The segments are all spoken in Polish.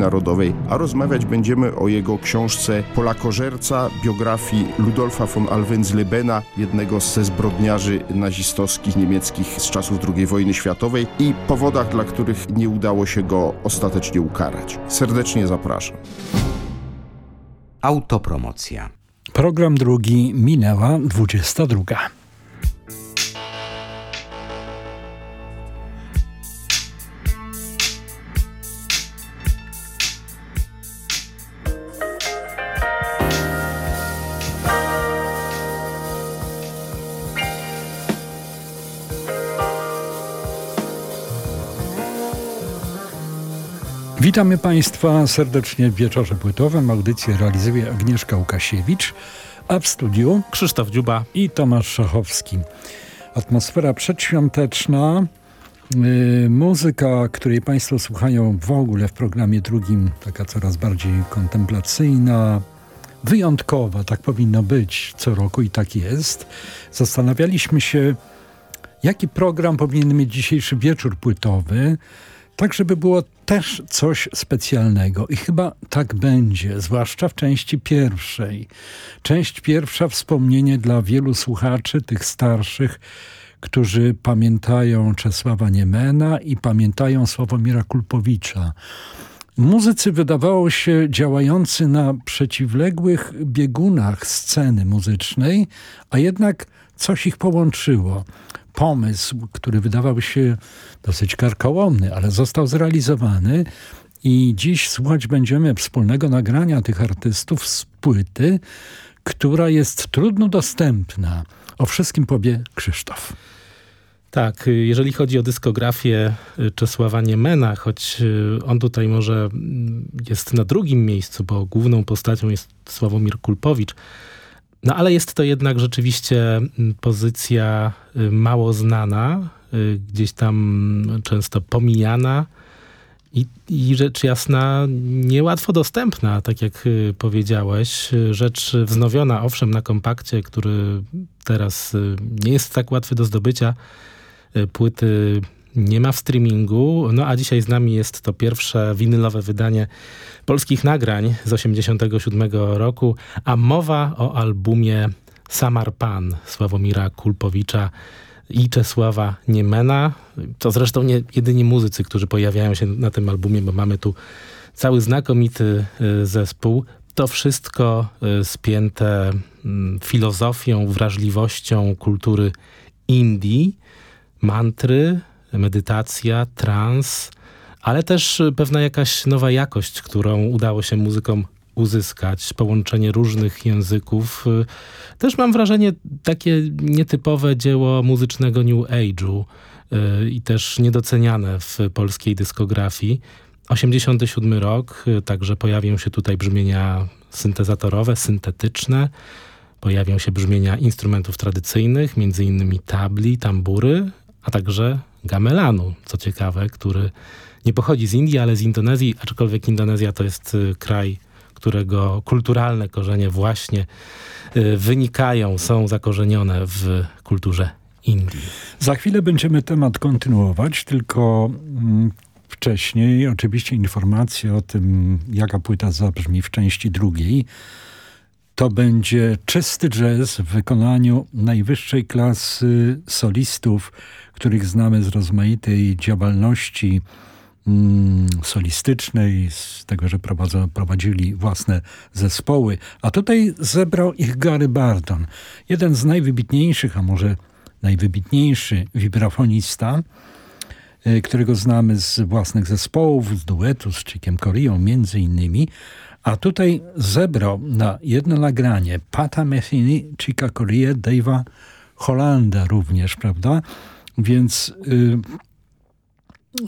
Narodowej, a rozmawiać będziemy o jego książce Polakożerca, biografii Ludolfa von Alvenslebena, jednego ze zbrodniarzy nazistowskich niemieckich z czasów II wojny światowej i powodach, dla których nie udało się go ostatecznie ukarać. Serdecznie zapraszam. Autopromocja. Program drugi minęła 22. Witamy Państwa serdecznie w Wieczorze Płytowym. Audycję realizuje Agnieszka Łukasiewicz, a w studiu Krzysztof Dziuba i Tomasz Szachowski. Atmosfera przedświąteczna, yy, muzyka, której Państwo słuchają w ogóle w programie drugim, taka coraz bardziej kontemplacyjna, wyjątkowa, tak powinno być co roku i tak jest. Zastanawialiśmy się, jaki program powinien mieć dzisiejszy wieczór płytowy, tak żeby było też coś specjalnego i chyba tak będzie, zwłaszcza w części pierwszej. Część pierwsza wspomnienie dla wielu słuchaczy, tych starszych, którzy pamiętają Czesława Niemena i pamiętają Sławomira Kulpowicza. Muzycy wydawało się działający na przeciwległych biegunach sceny muzycznej, a jednak coś ich połączyło pomysł, który wydawał się dosyć karkołomny, ale został zrealizowany i dziś słuchać będziemy wspólnego nagrania tych artystów z płyty, która jest trudno dostępna. O wszystkim powie Krzysztof. Tak, jeżeli chodzi o dyskografię Czesława Niemena, choć on tutaj może mm, jest na drugim miejscu, bo główną postacią jest Sławomir Kulpowicz, no ale jest to jednak rzeczywiście mm, pozycja y, mało znana, y, gdzieś tam często pomijana i, i rzecz jasna niełatwo dostępna, tak jak y, powiedziałeś. Rzecz wznowiona owszem na kompakcie, który teraz nie jest tak łatwy do zdobycia. Płyty nie ma w streamingu, no a dzisiaj z nami jest to pierwsze winylowe wydanie polskich nagrań z 87 roku, a mowa o albumie Samar Pan Sławomira Kulpowicza i Czesława Niemena. To zresztą nie jedyni muzycy, którzy pojawiają się na tym albumie, bo mamy tu cały znakomity y, zespół. To wszystko y, spięte mm, filozofią, wrażliwością kultury Indii, mantry, medytacja, trans, ale też pewna jakaś nowa jakość, którą udało się muzykom uzyskać, połączenie różnych języków. Też mam wrażenie takie nietypowe dzieło muzycznego New Age'u y, i też niedoceniane w polskiej dyskografii. 87 rok, y, także pojawią się tutaj brzmienia syntezatorowe, syntetyczne, pojawią się brzmienia instrumentów tradycyjnych, między innymi tabli, tambury, a także gamelanu, co ciekawe, który nie pochodzi z Indii, ale z Indonezji, aczkolwiek Indonezja to jest y, kraj, którego kulturalne korzenie właśnie y, wynikają, są zakorzenione w kulturze Indii. Za chwilę będziemy temat kontynuować, tylko mm, wcześniej oczywiście informacje o tym, jaka płyta zabrzmi w części drugiej. To będzie czysty jazz w wykonaniu najwyższej klasy solistów, których znamy z rozmaitej działalności mm, solistycznej, z tego, że prowadzą, prowadzili własne zespoły. A tutaj zebrał ich Gary Barton, jeden z najwybitniejszych, a może najwybitniejszy wibrafonista, y, którego znamy z własnych zespołów, z duetu z Chickiem Coreą między innymi, a tutaj zebrał na jedno nagranie Pata Metheny, Chicka Corea, Dave'a Hollanda również, prawda? Więc, y,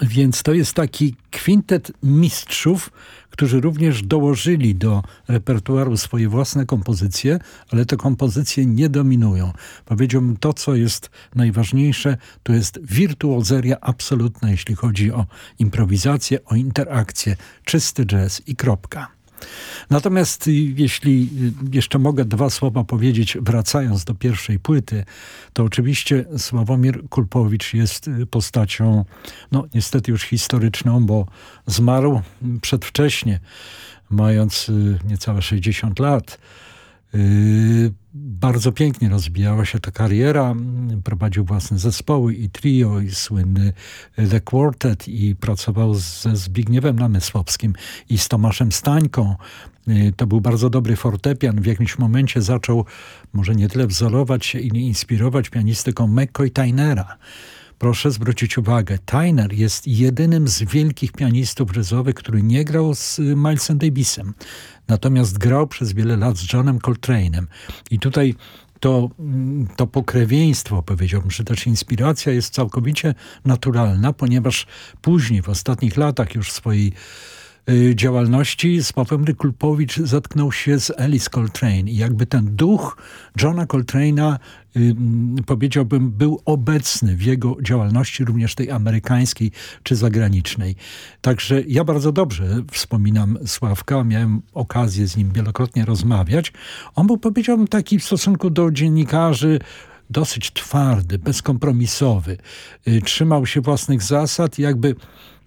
więc to jest taki kwintet mistrzów, którzy również dołożyli do repertuaru swoje własne kompozycje, ale te kompozycje nie dominują. Powiedziałbym, to co jest najważniejsze, to jest wirtuozeria absolutna, jeśli chodzi o improwizację, o interakcję, czysty jazz i kropka. Natomiast jeśli jeszcze mogę dwa słowa powiedzieć, wracając do pierwszej płyty, to oczywiście Sławomir Kulpowicz jest postacią, no niestety już historyczną, bo zmarł przedwcześnie, mając niecałe 60 lat. Yy, bardzo pięknie rozwijała się ta kariera. Prowadził własne zespoły i trio, i słynny The Quartet i pracował ze Zbigniewem Namysłowskim i z Tomaszem Stańką. Yy, to był bardzo dobry fortepian. W jakimś momencie zaczął może nie tyle wzorować się i inspirować pianistyką McCoy Tainera. Proszę zwrócić uwagę, Tyner jest jedynym z wielkich pianistów jazzowych, który nie grał z Milesem Davisem. Natomiast grał przez wiele lat z Johnem Coltrane'em. I tutaj to, to pokrewieństwo, powiedziałbym, że też inspiracja jest całkowicie naturalna, ponieważ później, w ostatnich latach już swojej y, działalności Sławomir Kulpowicz zetknął się z Alice Coltrane i jakby ten duch Johna Coltrane'a powiedziałbym, był obecny w jego działalności, również tej amerykańskiej czy zagranicznej. Także ja bardzo dobrze wspominam Sławka, miałem okazję z nim wielokrotnie rozmawiać. On był, powiedziałbym, taki w stosunku do dziennikarzy, dosyć twardy, bezkompromisowy. Y, trzymał się własnych zasad jakby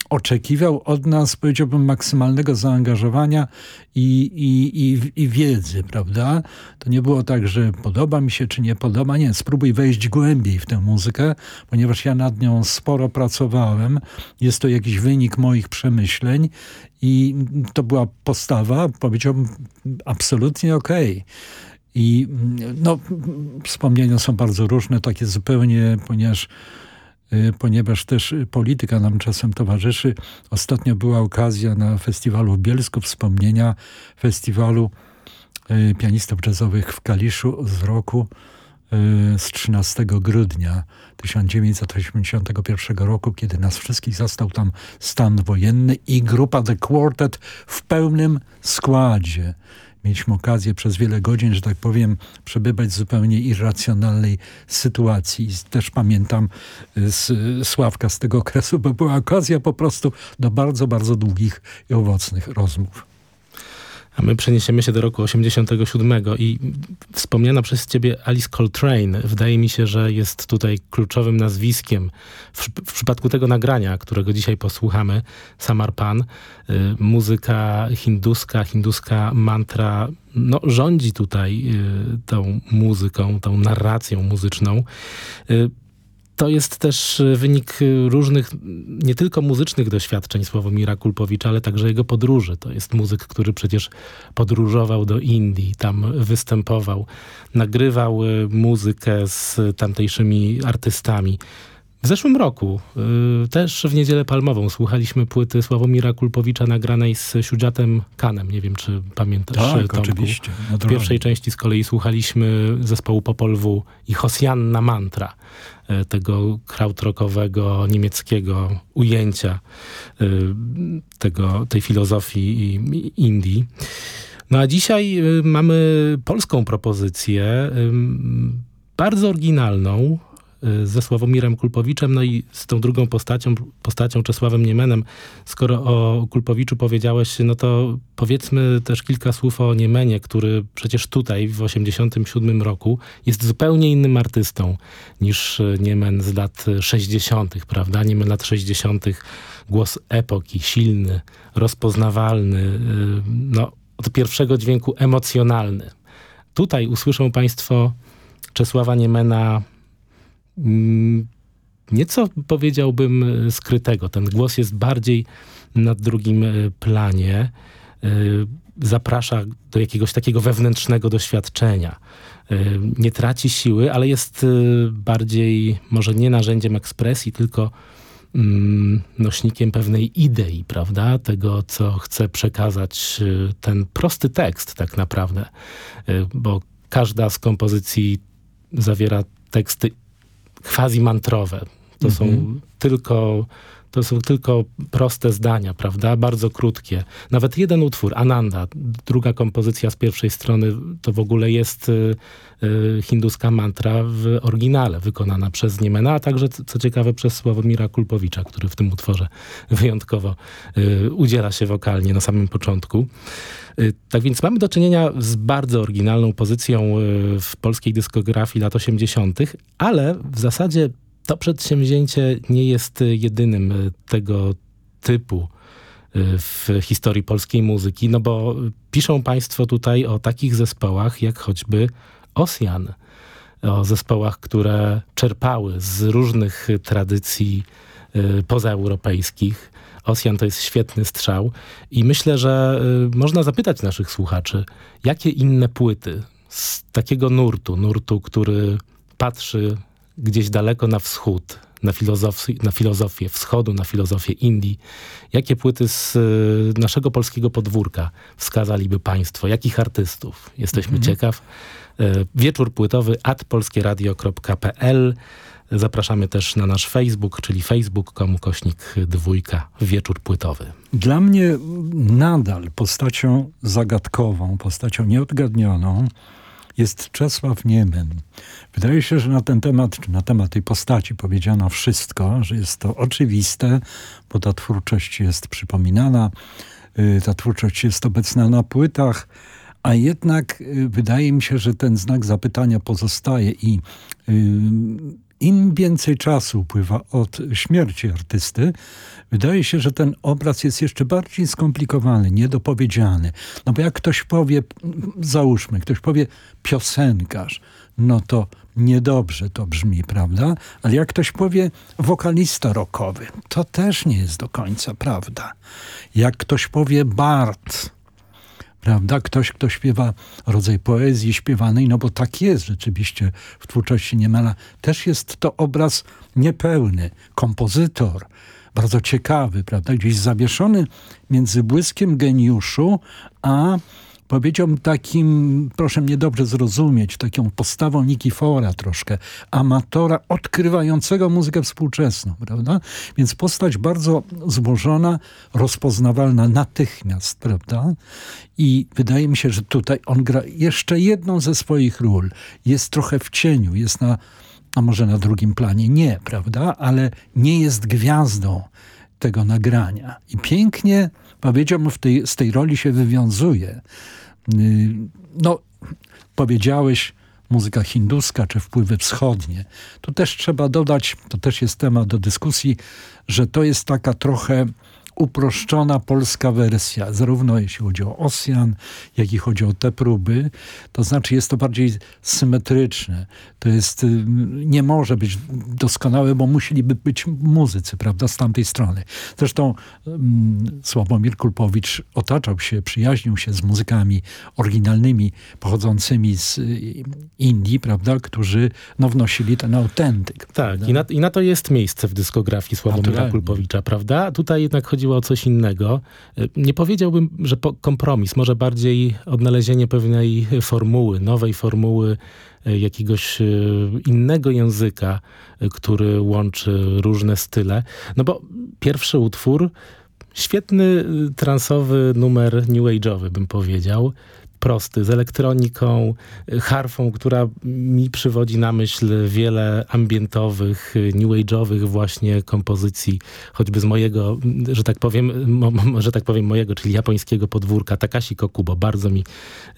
oczekiwał od nas, powiedziałbym, maksymalnego zaangażowania i, i, i, i, wiedzy, prawda? To nie było tak, że podoba mi się, czy nie podoba. Nie, spróbuj wejść głębiej w tę muzykę, ponieważ ja nad nią sporo pracowałem. Jest to jakiś wynik moich przemyśleń i to była postawa, powiedziałbym, absolutnie okej. Okay. I no, wspomnienia są bardzo różne, takie zupełnie, ponieważ ponieważ też polityka nam czasem towarzyszy. Ostatnio była okazja na festiwalu w Bielsku wspomnienia festiwalu y, pianistów jazzowych w Kaliszu z roku y, z 13 grudnia 1981 roku, kiedy nas wszystkich zastał tam stan wojenny i grupa The Quartet w pełnym składzie mieliśmy okazję przez wiele godzin, że tak powiem, przebywać w zupełnie irracjonalnej sytuacji. Też pamiętam y, z Sławka z tego okresu, bo była okazja po prostu do bardzo, bardzo długich i owocnych rozmów. A my przeniesiemy się do roku 87 i wspomniana przez ciebie Alice Coltrane wydaje mi się, że jest tutaj kluczowym nazwiskiem w, w przypadku tego nagrania, którego dzisiaj posłuchamy, Samarpan. Y, muzyka hinduska, hinduska mantra no, rządzi tutaj y, tą muzyką, tą narracją muzyczną. Y, to jest też e, wynik e, różnych, nie tylko muzycznych doświadczeń Sławomira Kulpowicza, ale także jego podróży. To jest muzyk, który przecież podróżował do Indii, tam występował, nagrywał e, muzykę z tamtejszymi artystami. W zeszłym roku, y, też w Niedzielę Palmową, słuchaliśmy płyty Sławomira Kulpowicza nagranej z Siudziatem Kanem. Nie wiem, czy pamiętasz, Tak, Tomku. oczywiście. W pierwszej części z kolei słuchaliśmy zespołu Popol V i Hosjanna Mantra, y, tego krautrockowego, niemieckiego ujęcia y, tego, tej filozofii Indii. No a dzisiaj mamy polską propozycję, bardzo oryginalną, Y, ze Sławomirem Kulpowiczem, no i z tą drugą postacią, postacią Czesławem Niemenem. Skoro o Kulpowiczu powiedziałeś, no to powiedzmy też kilka słów o Niemenie, który przecież tutaj w 87 roku jest zupełnie innym artystą niż Niemen z lat 60., prawda? Niemen lat 60., głos epoki, silny, rozpoznawalny, y, no od pierwszego dźwięku emocjonalny. Tutaj usłyszą Państwo Czesława Niemena nieco powiedziałbym e, skrytego. Ten głos jest bardziej na drugim e, planie. E, zaprasza do jakiegoś takiego wewnętrznego doświadczenia. Nie traci siły, ale jest bardziej może nie narzędziem ekspresji, tylko mm, nośnikiem pewnej idei, prawda? Tego, co chce przekazać ten prosty tekst tak naprawdę. Bo każda z kompozycji zawiera teksty quasi-mantrowe. To Mhm. są tylko to są tylko proste zdania, prawda? Bardzo krótkie. Nawet jeden utwór, Ananda, druga kompozycja z pierwszej strony, to w ogóle jest y, y, hinduska mantra w oryginale, wykonana przez Niemena, a także, co ciekawe, przez Sławomira Kulpowicza, który w tym utworze wyjątkowo y, udziela się wokalnie na samym początku. Y, Tak więc mamy do czynienia z bardzo oryginalną pozycją y, w polskiej dyskografii lat 80., ale w zasadzie to przedsięwzięcie nie jest y, jedynym y, tego typu y, w historii polskiej muzyki, no bo piszą państwo tutaj o takich zespołach jak choćby Osjan, o zespołach, które czerpały z różnych tradycji pozaeuropejskich. Osjan to jest świetny strzał i myślę, że można zapytać naszych słuchaczy, jakie inne płyty z takiego nurtu, nurtu, który patrzy gdzieś daleko na wschód, na, filozofi- na filozofię wschodu, na filozofię Indii, jakie płyty z y, naszego polskiego podwórka wskazaliby państwo, jakich artystów? Jesteśmy ciekaw. Y, Wieczór płytowy at polskieradio.pl Zapraszamy też na nasz Facebook, czyli facebook.com kośnik dwójka wieczór płytowy. Dla mnie nadal postacią zagadkową, postacią nieodgadnioną jest Czesław Niemen. Wydaje się, że na ten temat, czy na temat tej postaci powiedziano wszystko, że jest to oczywiste, bo ta twórczość jest przypominana, y, ta twórczość jest obecna na płytach, a jednak y, wydaje mi się, że ten znak zapytania pozostaje i y, im więcej czasu upływa od śmierci artysty, wydaje się, że ten obraz jest jeszcze bardziej skomplikowany, niedopowiedziany. No bo jak ktoś powie, załóżmy, ktoś powie piosenkarz, no to niedobrze to brzmi, prawda? Ale jak ktoś powie wokalista rockowy, to też nie jest do końca prawda. Jak ktoś powie bard, prawda? Ktoś, kto śpiewa rodzaj poezji śpiewanej, no bo tak jest rzeczywiście w twórczości Niemela. Też jest to obraz niepełny, kompozytor, bardzo ciekawy, prawda? Gdzieś zawieszony między błyskiem geniuszu, a powiedziałbym takim, proszę mnie dobrze zrozumieć, taką postawą Nikifora troszkę, amatora odkrywającego muzykę współczesną, prawda? Więc postać bardzo złożona, rozpoznawalna natychmiast, prawda? I wydaje mi się, że tutaj on gra jeszcze jedną ze swoich ról. Jest trochę w cieniu, jest na, a może na drugim planie, nie, prawda? Ale nie jest gwiazdą tego nagrania. I pięknie, powiedziałbym, w tej, z tej roli się wywiązuje. Yy, No, powiedziałeś, muzyka hinduska czy wpływy wschodnie. Tu też trzeba dodać, to też jest temat do dyskusji, że to jest taka trochę uproszczona polska wersja, zarówno jeśli chodzi o Osjan, jak i chodzi o te próby. To znaczy jest to bardziej symetryczne. To jest, y, nie może być doskonałe, bo musieliby być muzycy, prawda, z tamtej strony. Zresztą um, Sławomir Kulpowicz otaczał się, przyjaźnił się z muzykami oryginalnymi, pochodzącymi z y, Indii, prawda, którzy no, wnosili ten autentyk. Tak, i na, i na to jest miejsce w dyskografii Sławomira. Kulpowicza, prawda? Tutaj jednak chodziło o coś innego. Y, Nie powiedziałbym, że kompromis, może bardziej odnalezienie pewnej formuły, nowej formuły y, jakiegoś y, innego języka, który łączy różne style. No bo pierwszy utwór, świetny transowy numer new age'owy, bym powiedział. Prosty, z elektroniką, y, harfą, która mi przywodzi na myśl wiele ambientowych, y, new age'owych właśnie kompozycji, choćby z mojego, że tak powiem, że tak powiem mojego, czyli japońskiego podwórka, Takashi Kokubo. Bardzo mi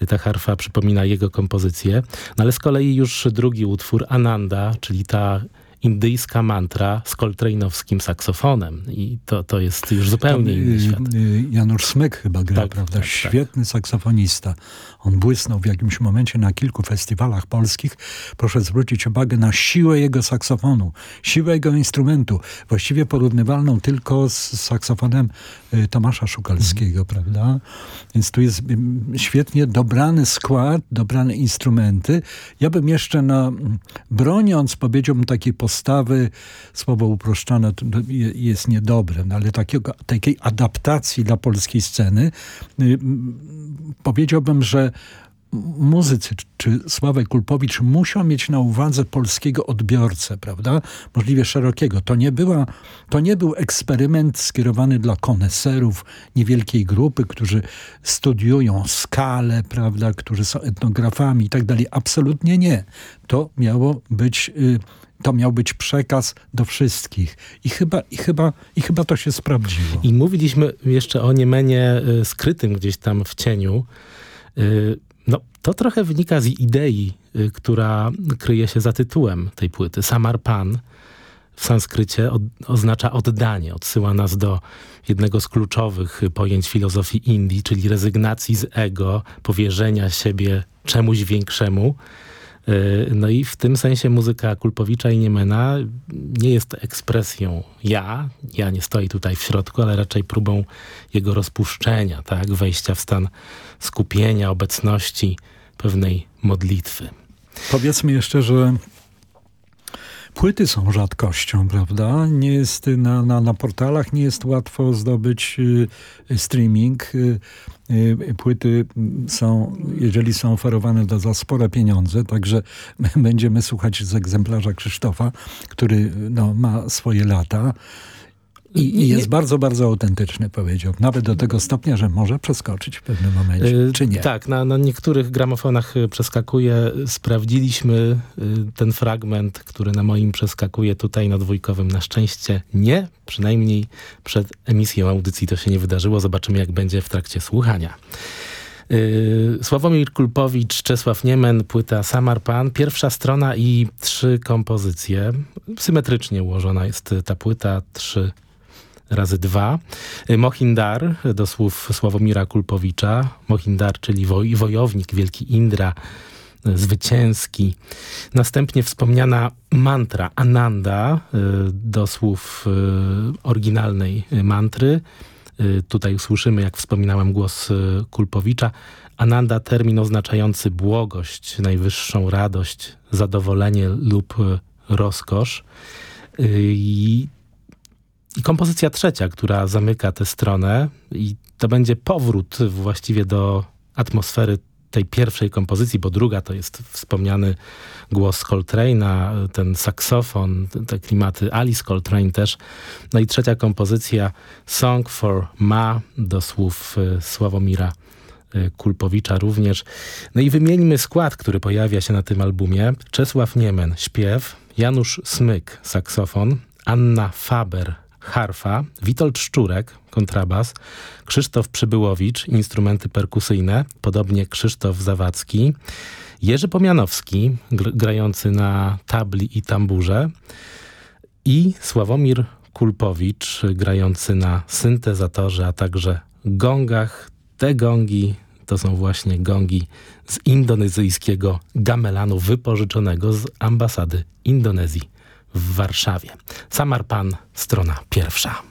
ta harfa przypomina jego kompozycję. No ale z kolei już drugi utwór, Ananda, czyli ta indyjska mantra z koltrejnowskim saksofonem. I to, to jest już zupełnie Tam, inny y, świat. y, Janusz Smyk chyba gra, Tak, prawda? tak, tak. Świetny saksofonista. On błysnął w jakimś momencie na kilku festiwalach polskich. Proszę zwrócić uwagę na siłę jego saksofonu, siłę jego instrumentu. Właściwie porównywalną tylko z saksofonem y, Tomasza Szukalskiego, prawda? Więc tu jest świetnie dobrany skład, dobrane instrumenty. Ja bym jeszcze na, broniąc, powiedziałbym takiej postawy, słowo uproszczone jest niedobre, no ale takiego, takiej adaptacji dla polskiej sceny, y, powiedziałbym, że muzycy, czy Sławek Kulpowicz muszą mieć na uwadze polskiego odbiorcę, prawda? Możliwie szerokiego. To nie, była, to nie był eksperyment skierowany dla koneserów niewielkiej grupy, którzy studiują skalę, prawda? Którzy są etnografami i tak dalej. Absolutnie nie. To miało być... Y, to miał być przekaz do wszystkich. I chyba, i chyba, i chyba to się sprawdziło. I mówiliśmy jeszcze o Niemenie y, skrytym gdzieś tam w cieniu. Y, no, to trochę wynika z idei, y, która kryje się za tytułem tej płyty. Samarpan w sanskrycie od, oznacza oddanie. Odsyła nas do jednego z kluczowych pojęć filozofii Indii, czyli rezygnacji z ego, powierzenia siebie czemuś większemu. Y, no i w tym sensie muzyka Kulpowicza i Niemena nie jest ekspresją ja, ja nie stoję tutaj w środku, ale raczej próbą jego rozpuszczenia, tak, wejścia w stan skupienia, obecności, pewnej modlitwy. Powiedzmy jeszcze, że płyty są rzadkością, prawda? Nie jest na, na, na portalach nie jest łatwo zdobyć y, streaming. Y, płyty są, jeżeli są oferowane to za spore pieniądze, także będziemy słuchać z egzemplarza Krzysztofa, który no, ma swoje lata. I, I, jest bardzo, bardzo autentyczny, powiedział. Nawet do tego stopnia, że może przeskoczyć w pewnym momencie, yy, czy nie? Tak, na, na niektórych gramofonach y, przeskakuje. Sprawdziliśmy y, ten fragment, który na moim przeskakuje tutaj na dwójkowym. Na szczęście nie, przynajmniej przed emisją audycji to się nie wydarzyło. Zobaczymy, jak będzie w trakcie słuchania. Yy, Sławomir Kulpowicz, Czesław Niemen, płyta Samarpan. Pierwsza strona i trzy kompozycje. Symetrycznie ułożona jest ta płyta, trzy razy dwa. Mohindar, do słów Sławomira Kulpowicza. Mohindar, czyli woj, wojownik, wielki Indra, zwycięski. Następnie wspomniana mantra Ananda, y, do słów y, oryginalnej mantry. Y, tutaj usłyszymy, jak wspominałem, głos Kulpowicza. Ananda, termin oznaczający błogość, najwyższą radość, zadowolenie lub rozkosz. I i kompozycja trzecia, która zamyka tę stronę i to będzie powrót właściwie do atmosfery tej pierwszej kompozycji, bo druga to jest wspomniany głos Coltrane'a, ten saksofon, te klimaty Alice Coltrane też. No i trzecia kompozycja Song for Ma do słów y, Sławomira y, Kulpowicza również. No i wymieńmy skład, który pojawia się na tym albumie. Czesław Niemen, śpiew, Janusz Smyk, saksofon, Anna Faber, harfa, Witold Szczurek, kontrabas, Krzysztof Przybyłowicz, instrumenty perkusyjne, podobnie Krzysztof Zawadzki, Jerzy Pomianowski, grający na tabli i tamburze i Sławomir Kulpowicz, grający na syntezatorze, a także gongach. Te gongi to są właśnie gongi z indonezyjskiego gamelanu wypożyczonego z ambasady Indonezji w Warszawie. Samarpan, strona pierwsza.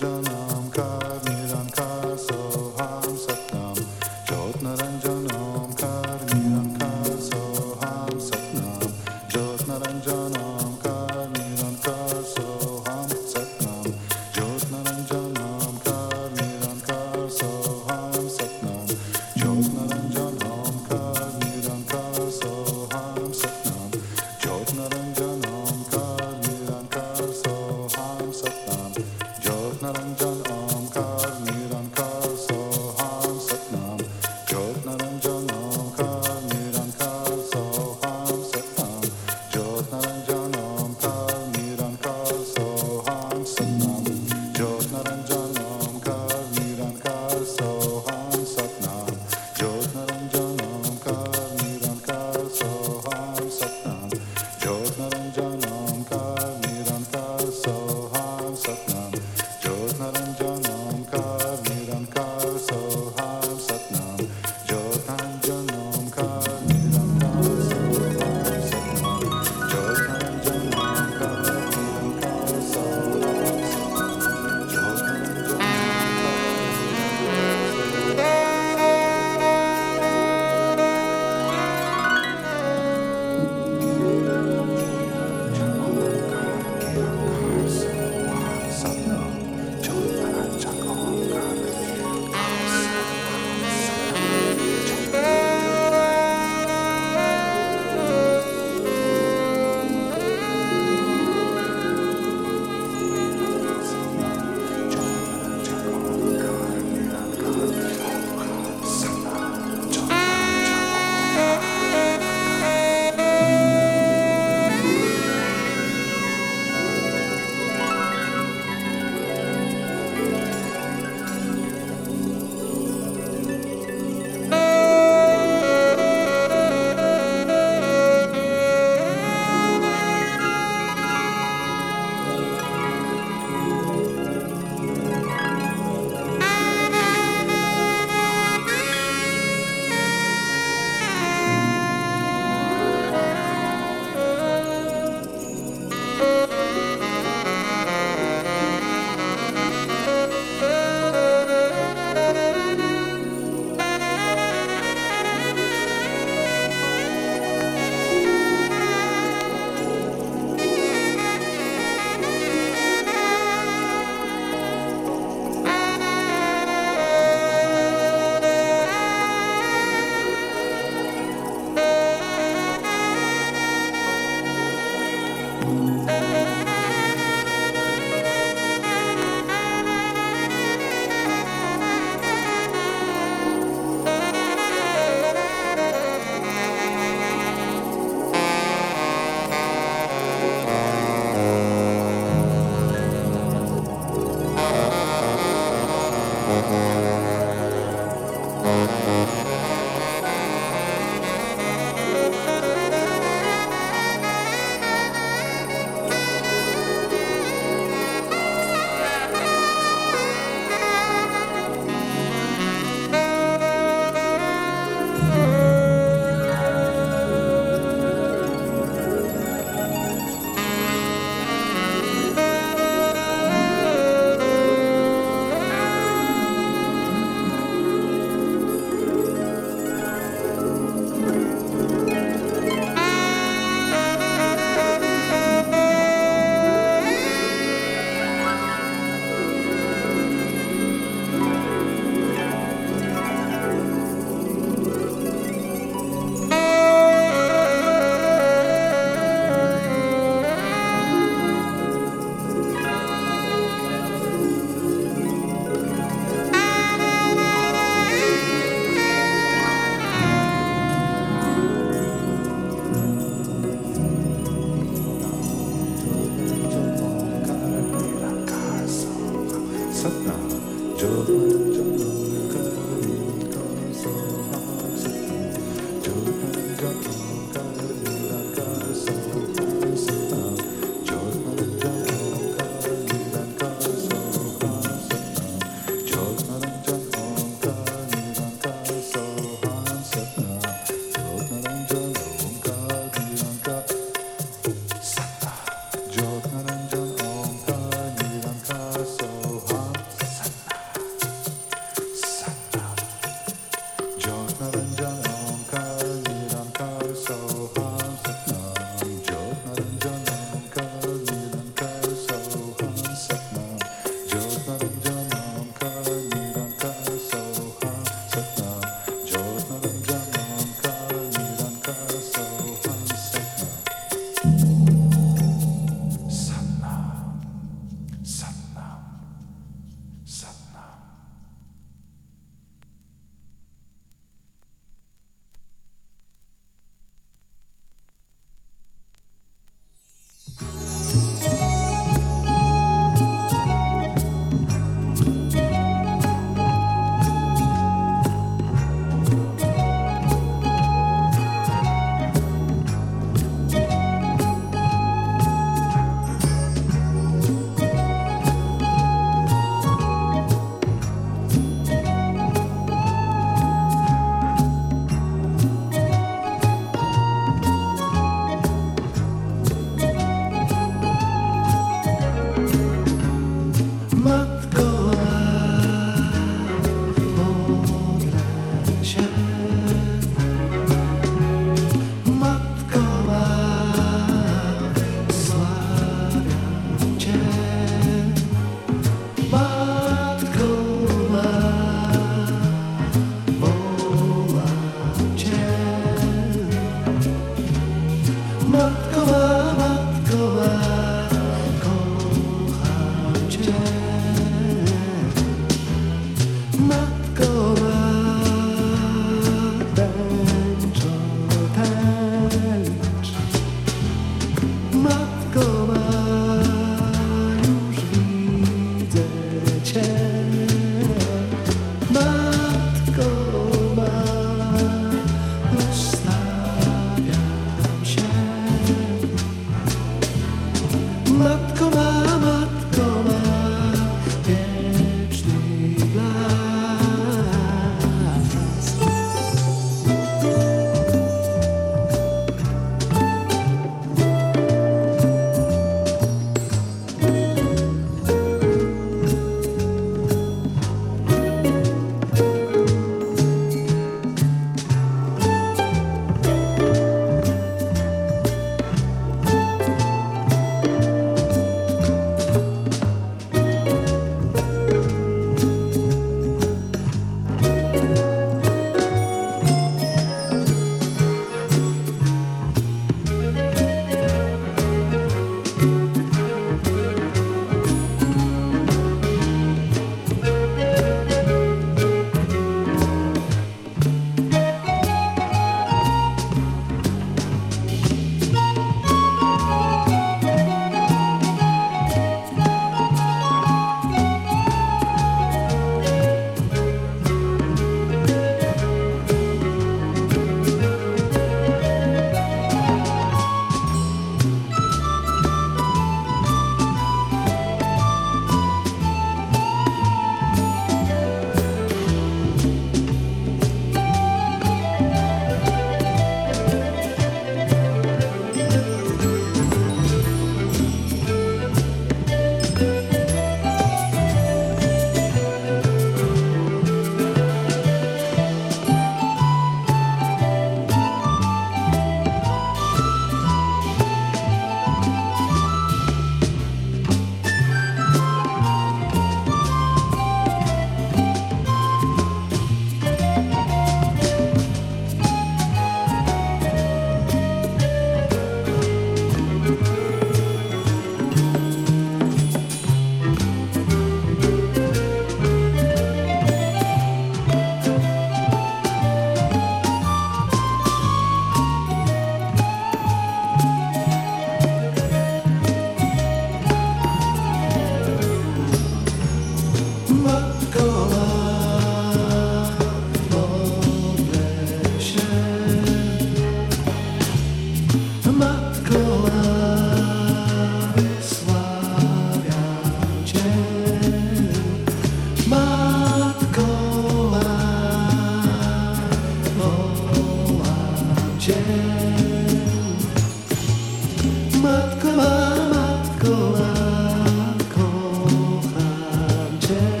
pretend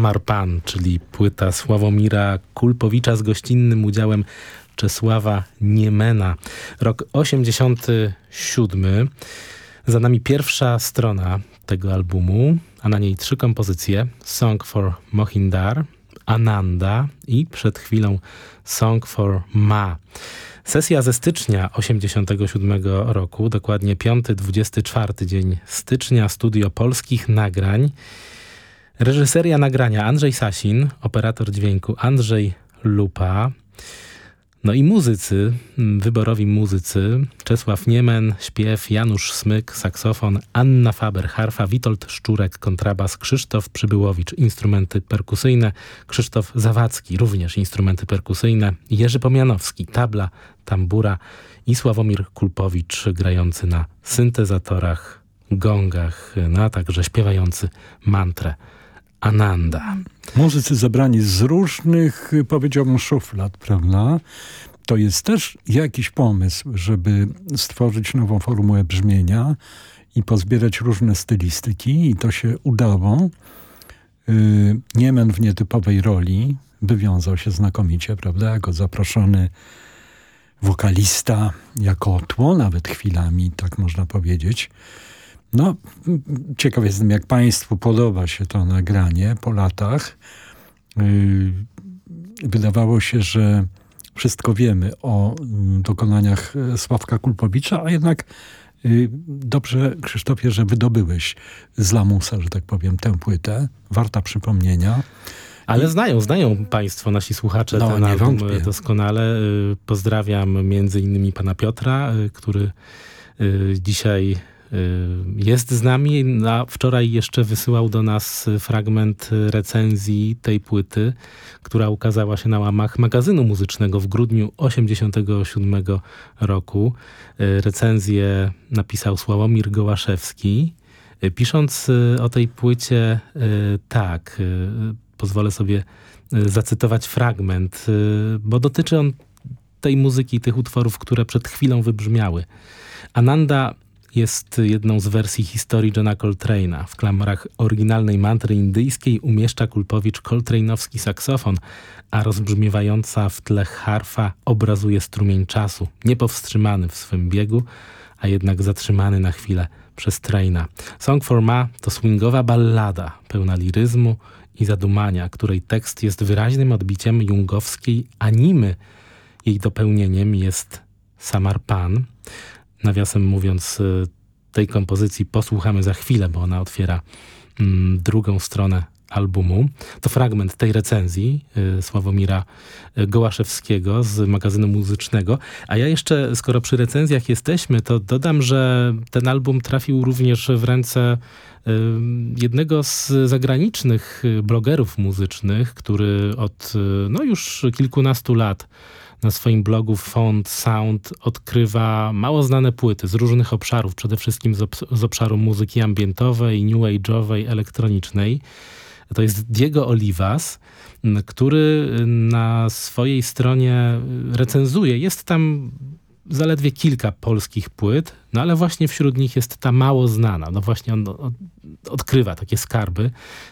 Samarpan, czyli płyta Sławomira Kulpowicza z gościnnym udziałem Czesława Niemena. Rok 87. Za nami pierwsza strona tego albumu, a na niej trzy kompozycje. Song for Mohindar, Ananda i przed chwilą Song for Ma. Sesja ze stycznia 87 roku, dokładnie 5-24 dzień stycznia, studio polskich nagrań. Reżyseria nagrania Andrzej Sasin, operator dźwięku Andrzej Lupa. No i muzycy, mm, wyborowi muzycy, Czesław Niemen, śpiew, Janusz Smyk, saksofon, Anna Faber, harfa, Witold Szczurek, kontrabas, Krzysztof Przybyłowicz, instrumenty perkusyjne, Krzysztof Zawadzki, również instrumenty perkusyjne, Jerzy Pomianowski, tabla, tambura i Sławomir Kulpowicz grający na syntezatorach, gongach, no a także śpiewający mantrę Ananda. Muzycy zebrani z różnych, y, powiedziałbym, szuflad, prawda? To jest też jakiś pomysł, żeby stworzyć nową formułę brzmienia i pozbierać różne stylistyki i to się udało. Yy, Niemen w nietypowej roli wywiązał się znakomicie, prawda? Jako zaproszony wokalista, jako tło nawet chwilami, tak można powiedzieć. No, ciekaw jestem, jak Państwu podoba się to nagranie po latach. Yy, Wydawało się, że wszystko wiemy o mm, dokonaniach e, Sławka Kulpowicza, a jednak yy, dobrze, Krzysztofie, że wydobyłeś z lamusa, że tak powiem, tę płytę. Warta przypomnienia. Ale znają, znają Państwo, nasi słuchacze, No, ten album wątpię. doskonale. Y, Pozdrawiam między innymi pana Piotra, y, który y, dzisiaj y, jest z nami. A wczoraj jeszcze wysyłał do nas y, fragment y, recenzji tej płyty, która ukazała się na łamach magazynu muzycznego w grudniu 87 roku. Y, Recenzję napisał Sławomir Gołaszewski. Y, Pisząc y, o tej płycie, y, tak, y, pozwolę sobie y, zacytować fragment, y, bo dotyczy on tej muzyki, tych utworów, które przed chwilą wybrzmiały. Ananda jest jedną z wersji historii Johna Coltrane'a. W klamrach oryginalnej mantry indyjskiej umieszcza Kulpowicz Coltrane'owski saksofon, a rozbrzmiewająca w tle harfa obrazuje strumień czasu, niepowstrzymany w swym biegu, a jednak zatrzymany na chwilę przez Traina. Song for Ma to swingowa ballada, pełna liryzmu i zadumania, której tekst jest wyraźnym odbiciem jungowskiej animy. Jej dopełnieniem jest Samarpan. Nawiasem mówiąc, y, tej kompozycji posłuchamy za chwilę, bo ona otwiera mm, drugą stronę albumu. To fragment tej recenzji y, Sławomira y, Gołaszewskiego z magazynu muzycznego. A ja jeszcze, skoro przy recenzjach jesteśmy, to dodam, że ten album trafił również w ręce jednego z zagranicznych blogerów muzycznych, który od no już kilkunastu lat na swoim blogu Found Sound odkrywa mało znane płyty z różnych obszarów, przede wszystkim z, obs- z obszaru muzyki ambientowej, new age'owej, elektronicznej. To jest Diego Olivas, który na swojej stronie recenzuje. Jest tam zaledwie kilka polskich płyt, no ale właśnie wśród nich jest ta mało znana. No właśnie on od, odkrywa takie skarby.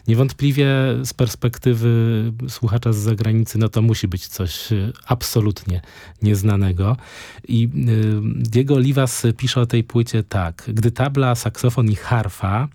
Niewątpliwie z perspektywy słuchacza z zagranicy, no to musi być coś y, absolutnie nieznanego. I y, Diego Olivas pisze o tej płycie tak. Gdy tabla, saksofon i harfa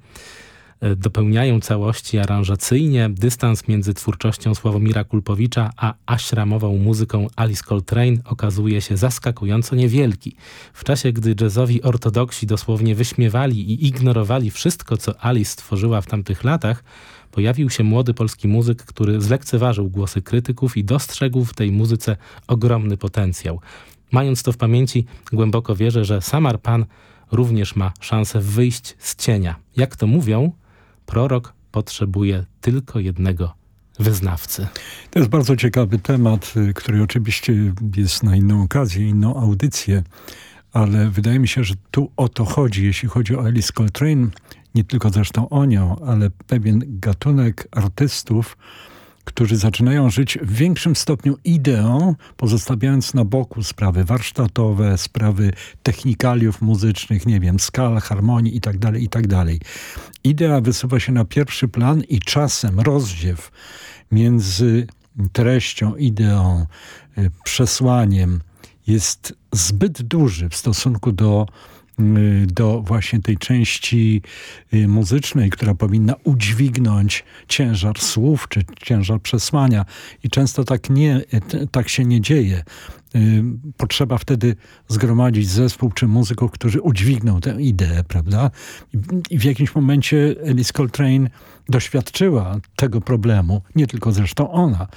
dopełniają całości aranżacyjnie, dystans między twórczością Sławomira Kulpowicza a aśramową muzyką Alice Coltrane okazuje się zaskakująco niewielki. W czasie, gdy jazzowi ortodoksi dosłownie wyśmiewali i ignorowali wszystko, co Alice stworzyła w tamtych latach, pojawił się młody polski muzyk, który zlekceważył głosy krytyków i dostrzegł w tej muzyce ogromny potencjał. Mając to w pamięci, głęboko wierzę, że Samar Pan również ma szansę wyjść z cienia. Jak to mówią, prorok potrzebuje tylko jednego wyznawcy. To jest bardzo ciekawy temat, y, który oczywiście jest na inną okazję, inną audycję, ale wydaje mi się, że tu o to chodzi, jeśli chodzi o Alice Coltrane, nie tylko zresztą o nią, ale pewien gatunek artystów, którzy zaczynają żyć w większym stopniu ideą, pozostawiając na boku sprawy warsztatowe, sprawy technikaliów muzycznych, nie wiem, skal, harmonii itd., itd. Idea wysuwa się na pierwszy plan i czasem rozdziew między treścią, ideą, y, przesłaniem jest zbyt duży w stosunku do do właśnie tej części y, muzycznej, która powinna udźwignąć ciężar słów czy ciężar przesłania. I często tak, nie, tak się nie dzieje. Y, Potrzeba wtedy zgromadzić zespół czy muzyków, którzy udźwigną tę ideę, prawda? I w jakimś momencie Alice Coltrane doświadczyła tego problemu, nie tylko zresztą ona.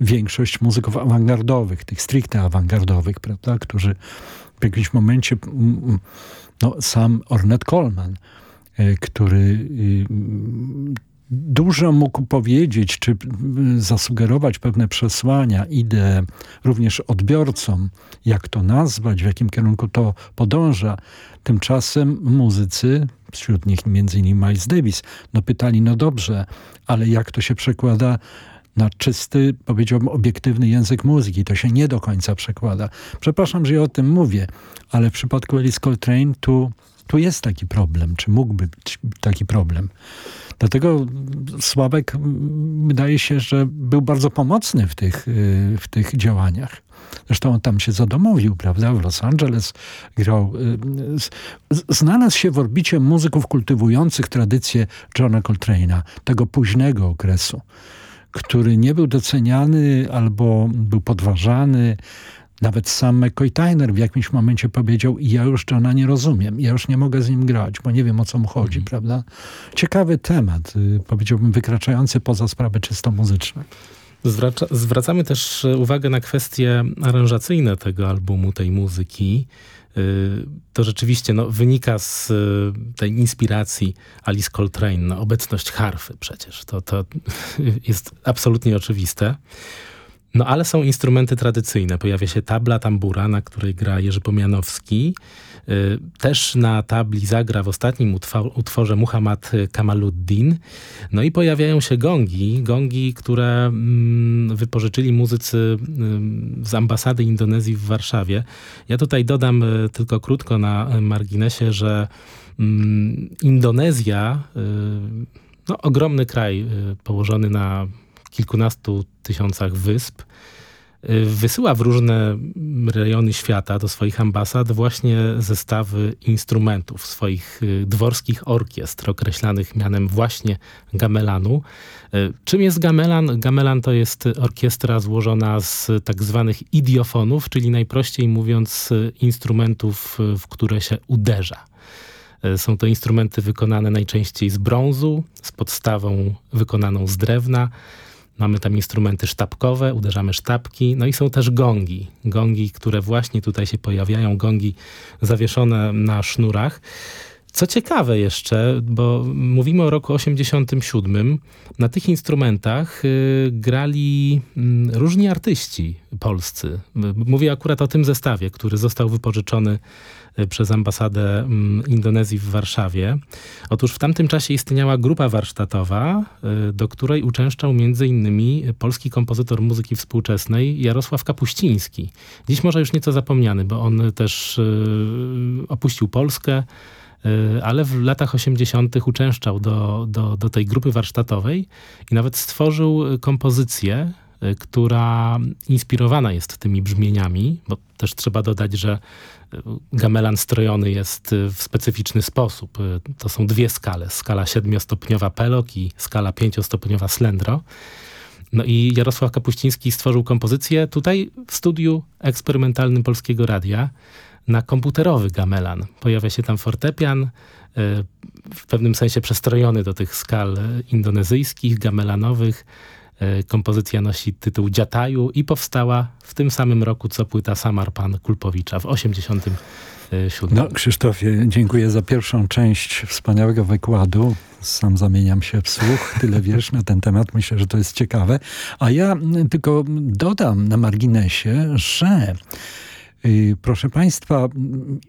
Większość muzyków awangardowych, tych stricte awangardowych, prawda, którzy w jakimś momencie, no sam Ornette Coleman, e, który y, dużo mógł powiedzieć, czy zasugerować pewne przesłania, idee również odbiorcom, jak to nazwać, w jakim kierunku to podąża. Tymczasem muzycy, wśród nich innymi Miles Davis, no pytali, no dobrze, ale jak to się przekłada na czysty, powiedziałbym, obiektywny język muzyki. To się nie do końca przekłada. Przepraszam, że ja o tym mówię, ale w przypadku Alice Coltrane tu, tu jest taki problem, czy mógłby być taki problem. Dlatego Sławek wydaje się, że był bardzo pomocny w tych, y, w tych działaniach. Zresztą on tam się zadomowił, prawda? W Los Angeles grał. y, Znalazł się w orbicie muzyków kultywujących tradycję Johna Coltrane'a, tego późnego okresu, który nie był doceniany albo był podważany. Nawet sam McCoy Tyner w jakimś momencie powiedział ja już Johna nie rozumiem, ja już nie mogę z nim grać, bo nie wiem o co mu chodzi, prawda? Ciekawy temat, y, powiedziałbym wykraczający poza sprawy czysto muzyczne. Zwraca, zwracamy też uwagę na kwestie aranżacyjne tego albumu, tej muzyki. Y, To rzeczywiście no, wynika z y, tej inspiracji Alice Coltrane, no, obecność harfy przecież. To, to jest absolutnie oczywiste. No ale są instrumenty tradycyjne. Pojawia się tabla tambura, na której gra Jerzy Pomianowski. Y, Też na tabli zagra w ostatnim utwo- utworze Muhammad Kamaluddin. No i pojawiają się gongi, gongi, które mm, wypożyczyli muzycy ym, z ambasady Indonezji w Warszawie. Ja tutaj dodam y, tylko krótko na marginesie, że mm, Indonezja, y, no, ogromny kraj położony na kilkunastu tysiącach wysp, y, wysyła w różne rejony świata do swoich ambasad właśnie zestawy instrumentów, swoich y, dworskich orkiestr, określanych mianem właśnie gamelanu. Y, Czym jest gamelan? Gamelan to jest orkiestra złożona z tak zwanych idiofonów, czyli najprościej mówiąc instrumentów, w które się uderza. Są to instrumenty wykonane najczęściej z brązu, z podstawą wykonaną z drewna. Mamy tam instrumenty sztabkowe, uderzamy sztabki, no i są też gongi. Gongi, które właśnie tutaj się pojawiają, gongi zawieszone na sznurach. Co ciekawe jeszcze, bo mówimy o roku 87, na tych instrumentach y, grali mm, różni artyści polscy. Mówię akurat o tym zestawie, który został wypożyczony przez ambasadę mm, Indonezji w Warszawie. Otóż w tamtym czasie istniała grupa warsztatowa, y, do której uczęszczał m.in. polski kompozytor muzyki współczesnej Jarosław Kapuściński. Dziś może już nieco zapomniany, bo on też y, opuścił Polskę, y, ale w latach 80. uczęszczał do, do, do tej grupy warsztatowej i nawet stworzył kompozycję, która inspirowana jest tymi brzmieniami, bo też trzeba dodać, że y, gamelan strojony jest y, w specyficzny sposób. Y, To są dwie skale. Skala siedmiostopniowa pelok i skala pięciostopniowa slendro. No i Jarosław Kapuściński stworzył kompozycję tutaj w studiu eksperymentalnym Polskiego Radia na komputerowy gamelan. Pojawia się tam fortepian, y, w pewnym sensie przestrojony do tych skal y, indonezyjskich, gamelanowych. Y, Kompozycja nosi tytuł Dziataju i powstała w tym samym roku, co płyta Samarpan Kulpowicza w 87. No, Krzysztofie, dziękuję za pierwszą część wspaniałego wykładu. Sam zamieniam się w słuch, tyle wiesz na ten temat, myślę, że to jest ciekawe. A ja tylko dodam na marginesie, że proszę Państwa,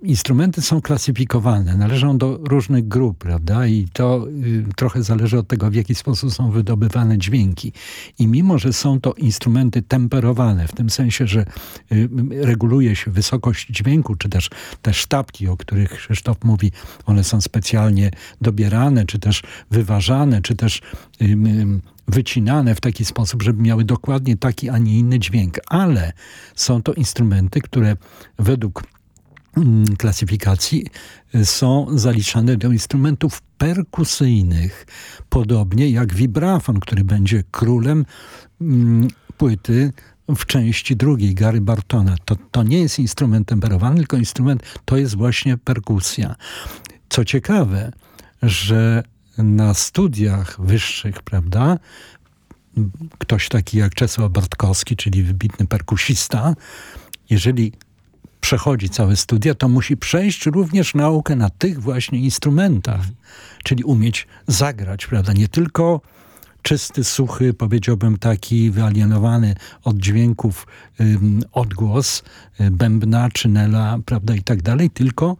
instrumenty są klasyfikowane, należą do różnych grup, prawda? I to y, trochę zależy od tego, w jaki sposób są wydobywane dźwięki. I mimo, że są to instrumenty temperowane, w tym sensie, że y, reguluje się wysokość dźwięku, czy też te sztabki, o których Krzysztof mówi, one są specjalnie dobierane, czy też wyważane, czy też wycinane w taki sposób, żeby miały dokładnie taki, a nie inny dźwięk. Ale są to instrumenty, które według mm, klasyfikacji y, są zaliczane do instrumentów perkusyjnych, podobnie jak wibrafon, który będzie królem mm, płyty w części drugiej Gary Bartona. To, to nie jest instrument temperowany, tylko instrument, to jest właśnie perkusja. Co ciekawe, że na studiach wyższych, prawda, ktoś taki jak Czesław Bartkowski, czyli wybitny perkusista, jeżeli przechodzi całe studia, to musi przejść również naukę na tych właśnie instrumentach, czyli umieć zagrać, prawda, nie tylko czysty, suchy, powiedziałbym taki wyalienowany od dźwięków ym, odgłos y, bębna, czynela, prawda, i tak dalej, tylko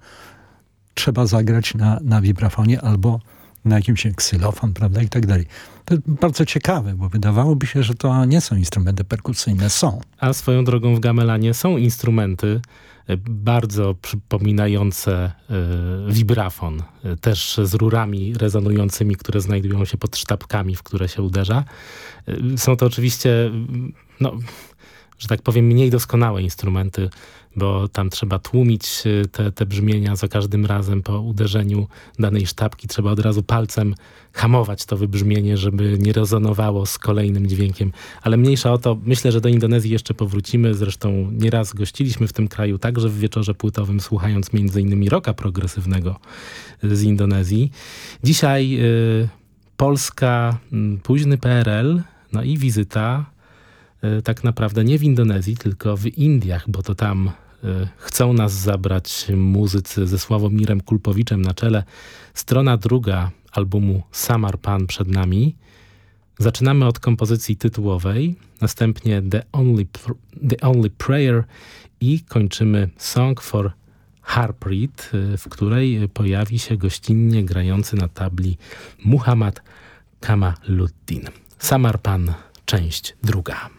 trzeba zagrać na, na wibrafonie albo na jakimś ksylofon, prawda, i tak dalej. To bardzo ciekawe, bo wydawałoby się, że to nie są instrumenty perkusyjne. Są. A swoją drogą w gamelanie są instrumenty e, bardzo przypominające e, wibrafon, e, też z rurami rezonującymi, które znajdują się pod sztabkami, w które się uderza. Są to oczywiście, no, że tak powiem, mniej doskonałe instrumenty, bo tam trzeba tłumić e, te, te brzmienia za każdym razem po uderzeniu danej sztabki. Trzeba od razu palcem hamować to wybrzmienie, żeby nie rezonowało z kolejnym dźwiękiem. Ale mniejsza o to, myślę, że do Indonezji jeszcze powrócimy. Zresztą nieraz gościliśmy w tym kraju, także w wieczorze płytowym, słuchając innymi rocka progresywnego z Indonezji. Dzisiaj y, Polska, y, późny PRL, no i wizyta y, tak naprawdę nie w Indonezji, tylko w Indiach, bo to tam y, chcą nas zabrać muzycy ze Sławomirem Kulpowiczem na czele. Strona druga albumu Samar Pan przed nami. Zaczynamy od kompozycji tytułowej, następnie The Only, The Only Prayer i kończymy Song for Harpreet, w której pojawi się gościnnie grający na tabli Muhammad Kamaluddin. Samarpan, część druga.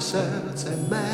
serce me.